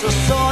So.